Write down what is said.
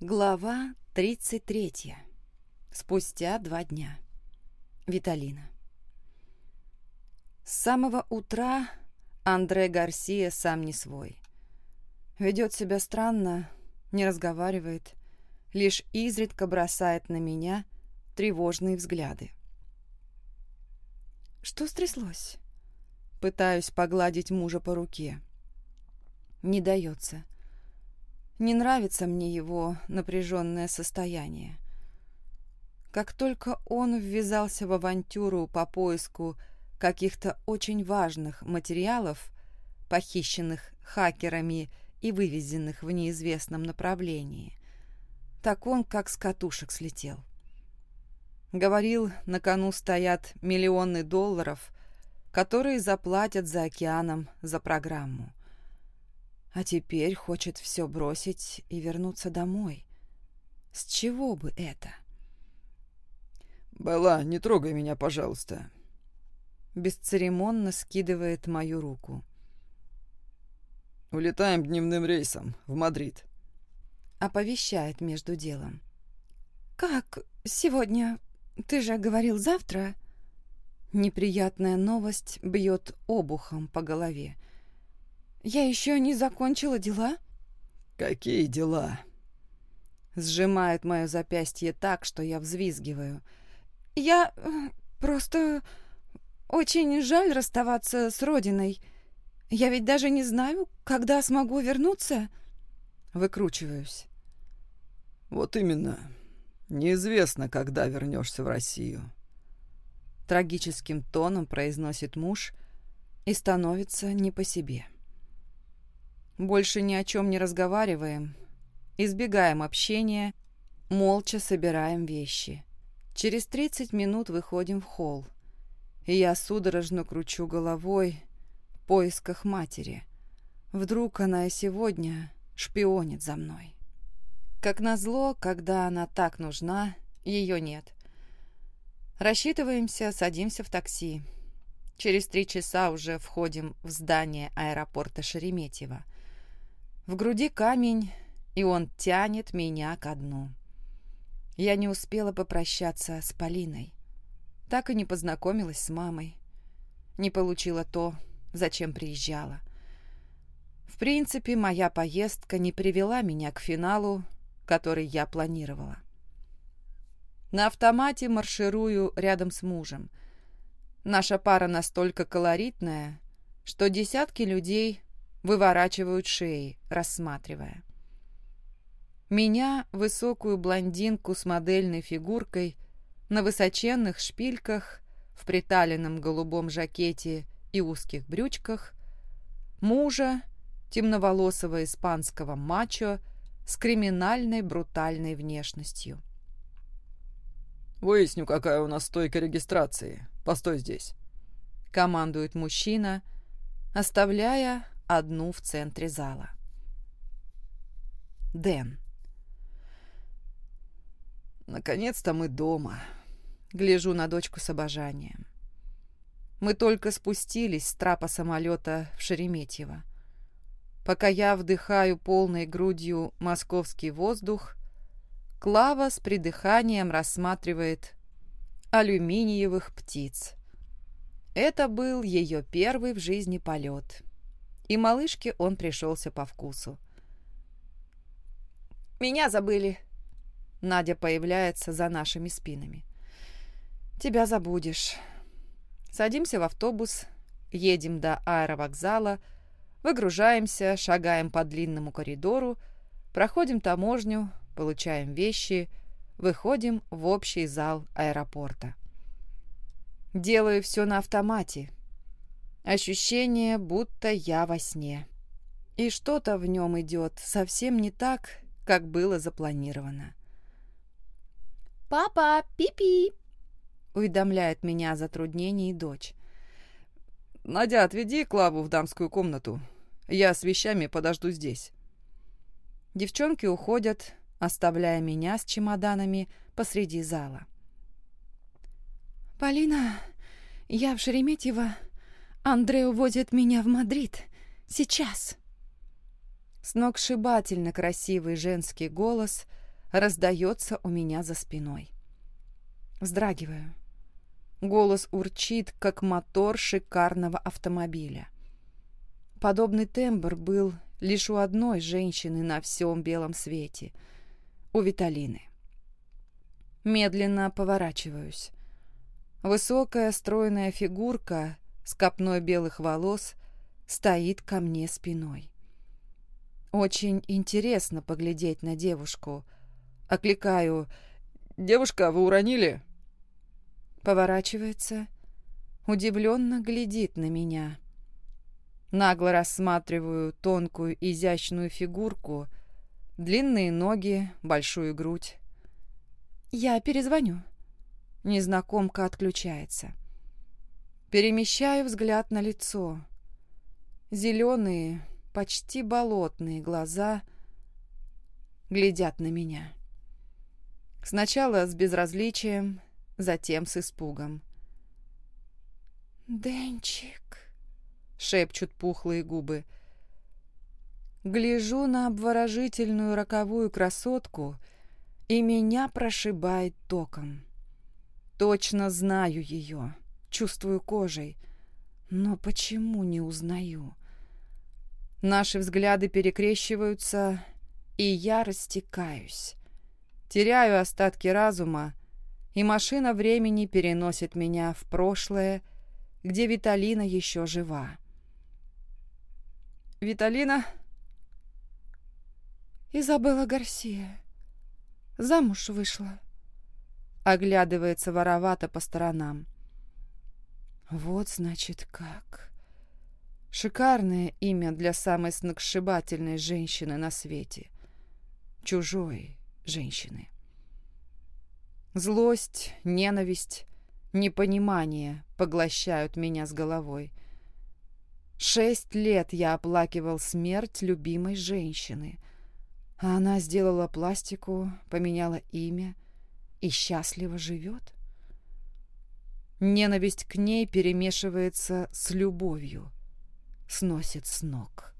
Глава 33. Спустя два дня. Виталина. С самого утра Андре Гарсия сам не свой. Ведет себя странно, не разговаривает, лишь изредка бросает на меня тревожные взгляды. Что стряслось? Пытаюсь погладить мужа по руке. Не дается. Не нравится мне его напряженное состояние. Как только он ввязался в авантюру по поиску каких-то очень важных материалов, похищенных хакерами и вывезенных в неизвестном направлении, так он как с катушек слетел. Говорил, на кону стоят миллионы долларов, которые заплатят за океаном за программу. А теперь хочет все бросить и вернуться домой. С чего бы это? «Белла, не трогай меня, пожалуйста». Бесцеремонно скидывает мою руку. «Улетаем дневным рейсом в Мадрид». Оповещает между делом. «Как сегодня? Ты же говорил завтра?» Неприятная новость бьет обухом по голове. Я еще не закончила дела. Какие дела? Сжимает мое запястье так, что я взвизгиваю. Я э, просто очень жаль расставаться с родиной. Я ведь даже не знаю, когда смогу вернуться. Выкручиваюсь. Вот именно. Неизвестно, когда вернешься в Россию. Трагическим тоном произносит муж и становится не по себе. Больше ни о чем не разговариваем, избегаем общения, молча собираем вещи. Через 30 минут выходим в холл, и я судорожно кручу головой в поисках матери. Вдруг она и сегодня шпионит за мной. Как назло, когда она так нужна, ее нет. Рассчитываемся, садимся в такси. Через три часа уже входим в здание аэропорта Шереметьево. В груди камень, и он тянет меня ко дну. Я не успела попрощаться с Полиной. Так и не познакомилась с мамой. Не получила то, зачем приезжала. В принципе, моя поездка не привела меня к финалу, который я планировала. На автомате марширую рядом с мужем. Наша пара настолько колоритная, что десятки людей выворачивают шеи, рассматривая. Меня, высокую блондинку с модельной фигуркой, на высоченных шпильках, в приталенном голубом жакете и узких брючках, мужа, темноволосого испанского мачо с криминальной брутальной внешностью. «Выясню, какая у нас стойка регистрации. Постой здесь», — командует мужчина, оставляя одну в центре зала. Дэн. Наконец-то мы дома. Гляжу на дочку с обожанием. Мы только спустились с трапа самолета в Шереметьево. Пока я вдыхаю полной грудью московский воздух, Клава с придыханием рассматривает алюминиевых птиц. Это был ее первый в жизни полет — и малышке он пришелся по вкусу. «Меня забыли!» Надя появляется за нашими спинами. «Тебя забудешь». Садимся в автобус, едем до аэровокзала, выгружаемся, шагаем по длинному коридору, проходим таможню, получаем вещи, выходим в общий зал аэропорта. Делаю все на автомате, Ощущение, будто я во сне. И что-то в нем идет совсем не так, как было запланировано. «Папа, пипи!» — уведомляет меня о затруднении дочь. «Надя, отведи Клаву в дамскую комнату. Я с вещами подожду здесь». Девчонки уходят, оставляя меня с чемоданами посреди зала. «Полина, я в Шереметьево Андрей увозит меня в Мадрид. Сейчас. Сногсшибательно красивый женский голос раздается у меня за спиной. Вздрагиваю. Голос урчит, как мотор шикарного автомобиля. Подобный тембр был лишь у одной женщины на всем белом свете — у Виталины. Медленно поворачиваюсь. Высокая стройная фигурка с копной белых волос стоит ко мне спиной. Очень интересно поглядеть на девушку. Окликаю «Девушка, вы уронили?» Поворачивается, удивленно глядит на меня. Нагло рассматриваю тонкую изящную фигурку, длинные ноги, большую грудь. «Я перезвоню». Незнакомка отключается. Перемещаю взгляд на лицо. Зеленые, почти болотные глаза глядят на меня. Сначала с безразличием, затем с испугом. «Денчик», — шепчут пухлые губы. Гляжу на обворожительную роковую красотку, и меня прошибает током. Точно знаю ее, чувствую кожей, но почему не узнаю? Наши взгляды перекрещиваются, и я растекаюсь. Теряю остатки разума, и машина времени переносит меня в прошлое, где Виталина еще жива. «Виталина?» «Изабелла Гарсия. Замуж вышла». Оглядывается воровато по сторонам. «Вот, значит, как. Шикарное имя для самой сногсшибательной женщины на свете. Чужой женщины». Злость, ненависть, непонимание поглощают меня с головой. Шесть лет я оплакивал смерть любимой женщины, а она сделала пластику, поменяла имя и счастливо живет. Ненависть к ней перемешивается с любовью, сносит с ног.